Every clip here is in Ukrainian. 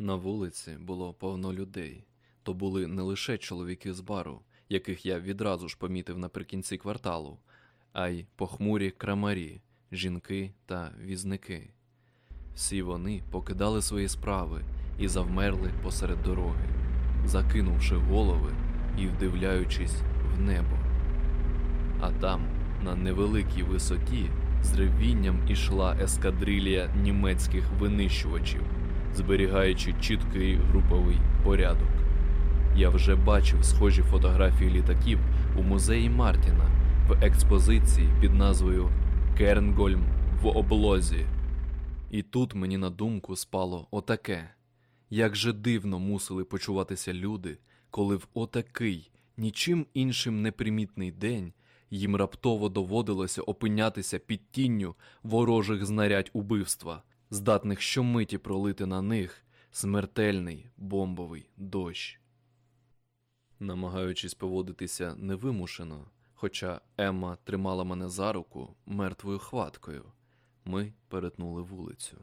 На вулиці було повно людей. То були не лише чоловіки з бару, яких я відразу ж помітив наприкінці кварталу, а й похмурі крамарі, жінки та візники. Всі вони покидали свої справи і завмерли посеред дороги, закинувши голови і вдивляючись в небо. А там, на невеликій висоті, з ревінням ішла ескадрилія німецьких винищувачів, зберігаючи чіткий груповий порядок. Я вже бачив схожі фотографії літаків у музеї Мартіна в експозиції під назвою Кернгольм в облозі. І тут мені на думку спало отаке: як же дивно мусили почуватися люди, коли в отакий, нічим іншим непримітний день їм раптово доводилося опинятися під тінню ворожих знарядь убивства, здатних щомиті пролити на них смертельний бомбовий дощ. Намагаючись поводитися невимушено, хоча Емма тримала мене за руку мертвою хваткою, ми перетнули вулицю.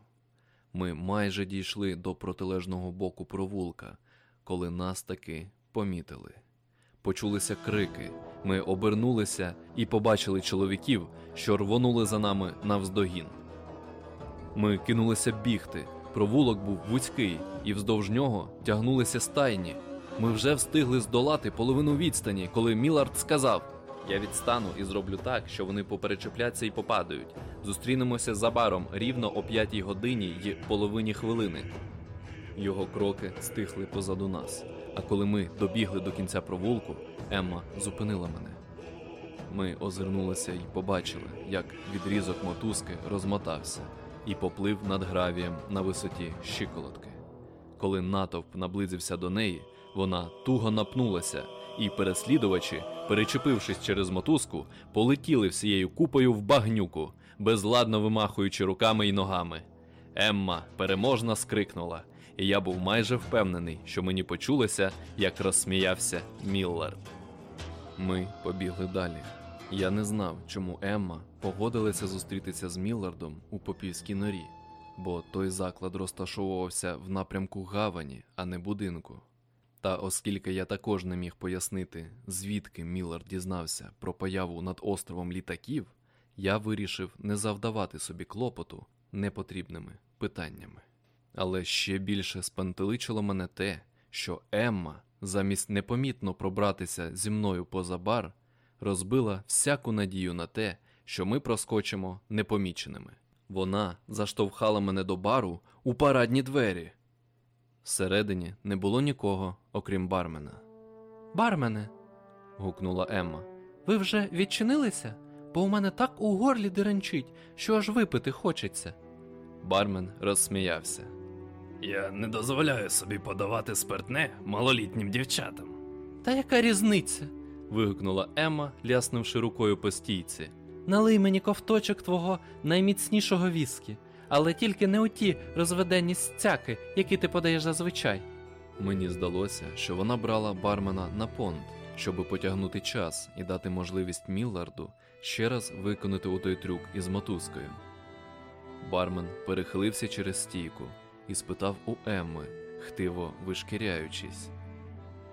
Ми майже дійшли до протилежного боку провулка, коли нас таки помітили. Почулися крики, ми обернулися і побачили чоловіків, що рвонули за нами навздогін. Ми кинулися бігти. Провулок був вузький, і вздовж нього тягнулися стайні. Ми вже встигли здолати половину відстані, коли Мілард сказав: Я відстану і зроблю так, що вони поперечепляться і попадають. Зустрінемося за баром рівно о п'ятій годині й половині хвилини. Його кроки стихли позаду нас. А коли ми добігли до кінця провулку, Емма зупинила мене. Ми озирнулися і побачили, як відрізок мотузки розмотався і поплив над гравієм на висоті щиколотки. Коли натовп наблизився до неї, вона туго напнулася, і переслідувачі, перечепившись через мотузку, полетіли всією купою в багнюку, безладно вимахуючи руками і ногами. Емма переможно скрикнула, і я був майже впевнений, що мені почулося, як розсміявся Міллард. Ми побігли далі. Я не знав, чому Емма погодилася зустрітися з Міллардом у попівській норі, бо той заклад розташовувався в напрямку гавані, а не будинку. Та оскільки я також не міг пояснити, звідки Міллард дізнався про появу над островом літаків, я вирішив не завдавати собі клопоту непотрібними питаннями. Але ще більше спантеличило мене те, що Емма, замість непомітно пробратися зі мною поза бар, розбила всяку надію на те, що ми проскочимо непоміченими. Вона заштовхала мене до бару у парадні двері. Всередині не було нікого, окрім бармена. Бармене. гукнула Емма. Ви вже відчинилися? Бо у мене так у горлі деренчить, що аж випити хочеться. Бармен розсміявся. Я не дозволяю собі подавати спиртне малолітнім дівчатам. Та яка різниця? вигукнула Емма, ляснувши рукою по стійці. Налий мені ковточок твого найміцнішого віскі, але тільки не у ті розведені стяки, які ти подаєш зазвичай. Мені здалося, що вона брала бармена на понт, щоби потягнути час і дати можливість Мілларду ще раз виконати у той трюк із мотузкою. Бармен перехилився через стійку і спитав у Емми, хтиво вишкіряючись.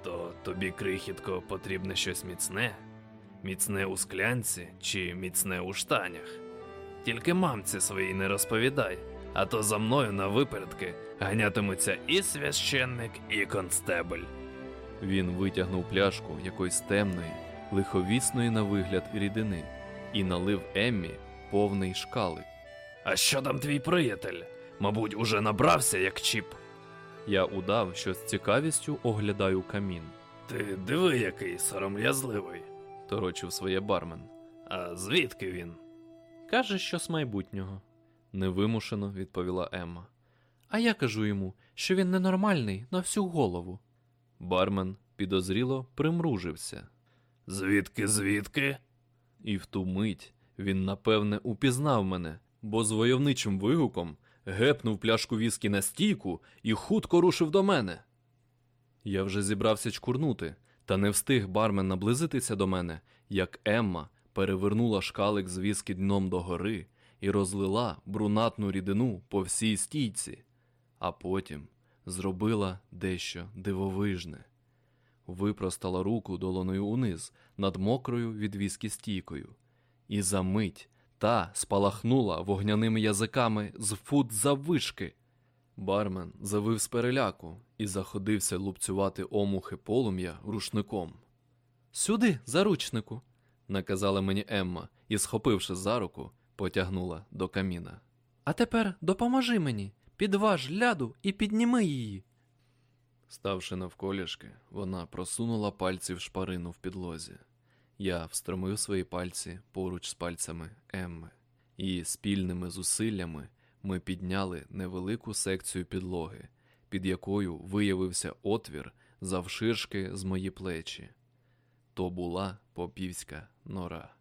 То тобі, крихітко, потрібне щось міцне? Міцне у склянці чи міцне у штанях? Тільки мамці своїй не розповідай, а то за мною на випередки ганятимуться і священник, і констебль. Він витягнув пляшку якоїсь темної, лиховісної на вигляд рідини і налив Еммі повний шкалик. А що там твій приятель? Мабуть, уже набрався як чіп. Я удав, що з цікавістю оглядаю камін, Ти диви, який сором'язливий. Торочив своє бармен. А звідки він? Каже, що з майбутнього, невимушено відповіла Емма. А я кажу йому, що він ненормальний на всю голову. Бармен підозріло примружився, Звідки, звідки? і в ту мить він напевне упізнав мене, бо з войовничим вигуком гепнув пляшку віскі на стійку і хутко рушив до мене. Я вже зібрався чкурнути, та не встиг бармен наблизитися до мене, як Емма перевернула шкалик з віскі дном догори і розлила брунатну рідину по всій стійці, а потім зробила дещо дивовижне. Випростала руку долоною униз над мокрою від віскі стійкою, і за мить та спалахнула вогняними язиками з фут заввишки. Бармен завив з переляку і заходився лупцювати омухи полум'я рушником. Сюди, заручнику, наказала мені Емма і, схопивши за руку, потягнула до каміна. А тепер допоможи мені, підваж ляду і підніми її. Ставши навколішки, вона просунула пальці в шпарину в підлозі. Я встромив свої пальці поруч з пальцями Емми, і спільними зусиллями ми підняли невелику секцію підлоги, під якою виявився отвір завширшки з мої плечі. То була попівська нора.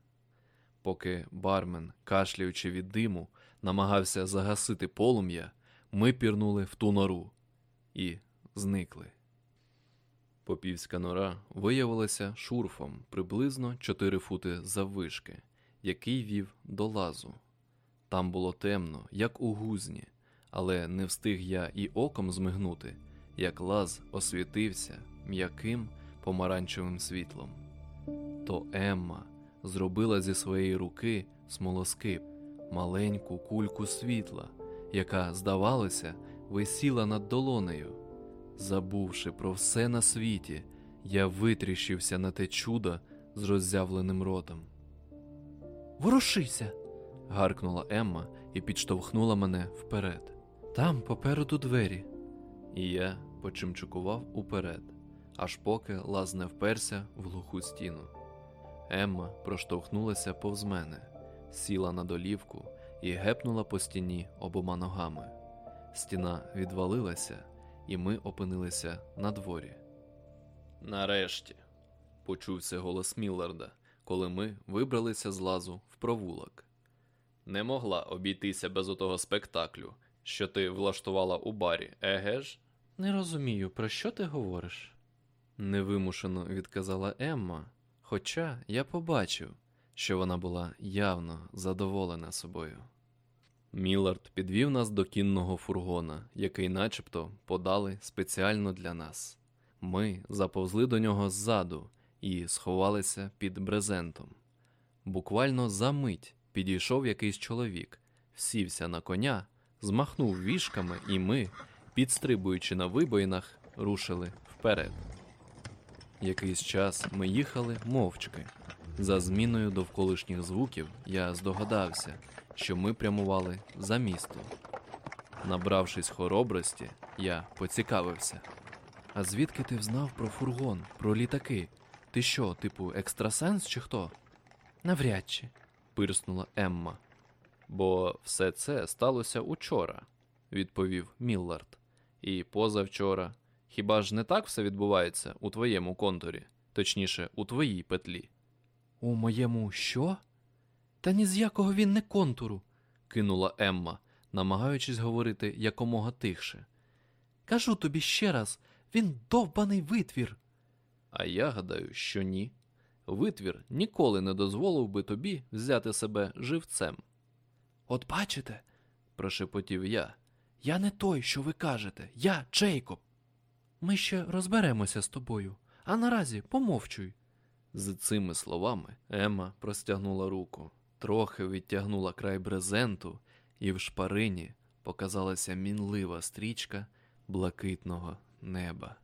Поки бармен, кашляючи від диму, намагався загасити полум'я, ми пірнули в ту нору і зникли. Попівська нора виявилася шурфом приблизно 4 фути заввишки, який вів до лазу. Там було темно, як у гузні, але не встиг я і оком змигнути, як лаз освітився м'яким помаранчевим світлом. То Емма зробила зі своєї руки смолоскип, маленьку кульку світла, яка, здавалося, висіла над долонею. Забувши про все на світі, я витріщився на те чудо з роззявленим ротом. Ворушися. Гаркнула Емма і підштовхнула мене вперед. Там попереду двері. І я почимчукував уперед, аж поки лаз не вперся в глуху стіну. Емма проштовхнулася повз мене, сіла на долівку і гепнула по стіні обома ногами. Стіна відвалилася, і ми опинилися на дворі. Нарешті, почувся голос Мілларда, коли ми вибралися з лазу в провулок. Не могла обійтися без отого спектаклю, що ти влаштувала у барі, еге ж? Не розумію, про що ти говориш? невимушено відказала Емма, хоча я побачив, що вона була явно задоволена собою. Мілард підвів нас до кінного фургона, який начебто подали спеціально для нас. Ми заповзли до нього ззаду і сховалися під брезентом. Буквально за мить підійшов якийсь чоловік, сівся на коня, змахнув вішками, і ми, підстрибуючи на вибоїнах, рушили вперед. Якийсь час ми їхали мовчки. За зміною довколишніх звуків я здогадався, що ми прямували за місто. Набравшись хоробрості, я поцікавився. А звідки ти взнав про фургон, про літаки? Ти що, типу, екстрасенс чи хто? Навряд чи, пирснула Емма. Бо все це сталося учора, відповів Міллард. І позавчора. Хіба ж не так все відбувається у твоєму контурі, точніше, у твоїй петлі? У моєму що? Та ні з якого він не контуру, кинула Емма, намагаючись говорити якомога тихше. Кажу тобі ще раз, він довбаний витвір. А я гадаю, що ні. Витвір ніколи не дозволив би тобі взяти себе живцем. От бачите, прошепотів я. Я не той, що ви кажете, я Джейкоб. Ми ще розберемося з тобою, а наразі помовчуй. З цими словами Емма простягнула руку, трохи відтягнула край брезенту, і в шпарині показалася мінлива стрічка блакитного неба.